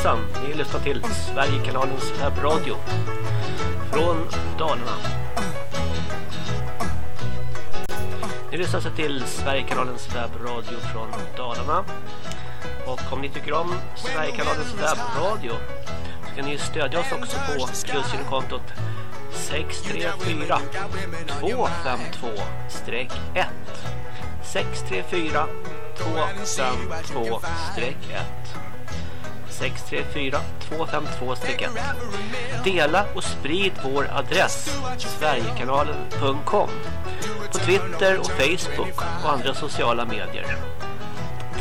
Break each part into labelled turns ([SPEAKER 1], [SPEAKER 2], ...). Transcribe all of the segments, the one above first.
[SPEAKER 1] hejsan. Ni lyssnar till Sverigekanalens webbradio från Dalarna. Ni lyssnar sig till Sverigekanalens webbradio från Dalarna. Och om ni tycker om Sverigekanalens webbradio så kan ni stödja oss också på plusgirokontot 634 252 1 634 252 1 634 252 1 Dela och sprid vår adress sverigekanalen.com på Twitter och Facebook och andra sociala medier.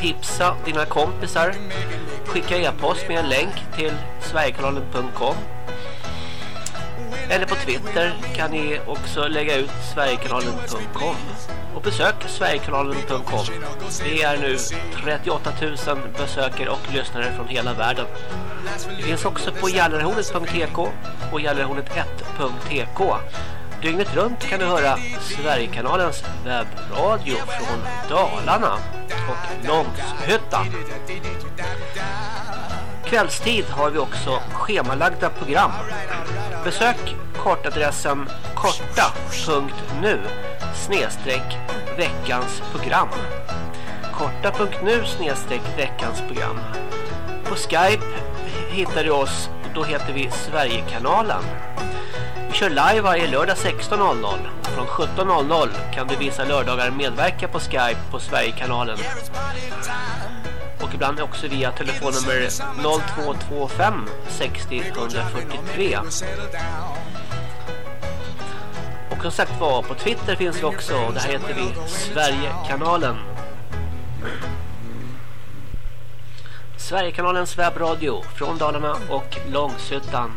[SPEAKER 1] Tipsa dina kompisar. Skicka e-post med en länk till sverigekanalen.com eller på Twitter kan ni också lägga ut sverigekanalen.com och besök sverigekanalen.com. Det är nu 38 000 besökare och lyssnare från hela världen. Det finns också på jallarhornet.tk och jallarhornet1.tk. Dygnet runt kan du höra Sverigekanalens webbradio från Dalarna och Långshyttan. Kvällstid har vi också schemalagda program. Besök kortadressen korta.nu snedstreck veckans program. Korta.nu snedstreck veckans program. På Skype hittar du oss och då heter vi Sverigekanalen. Vi kör live varje lördag 16.00. Från 17.00 kan du vissa lördagar medverka på Skype på Sverigekanalen. Och ibland också via telefonnummer 0225 60 143. Och som sagt var, på Twitter finns vi också. Och där heter vi Sverigekanalen. Sverigekanalens webbradio från Dalarna och Långshyttan.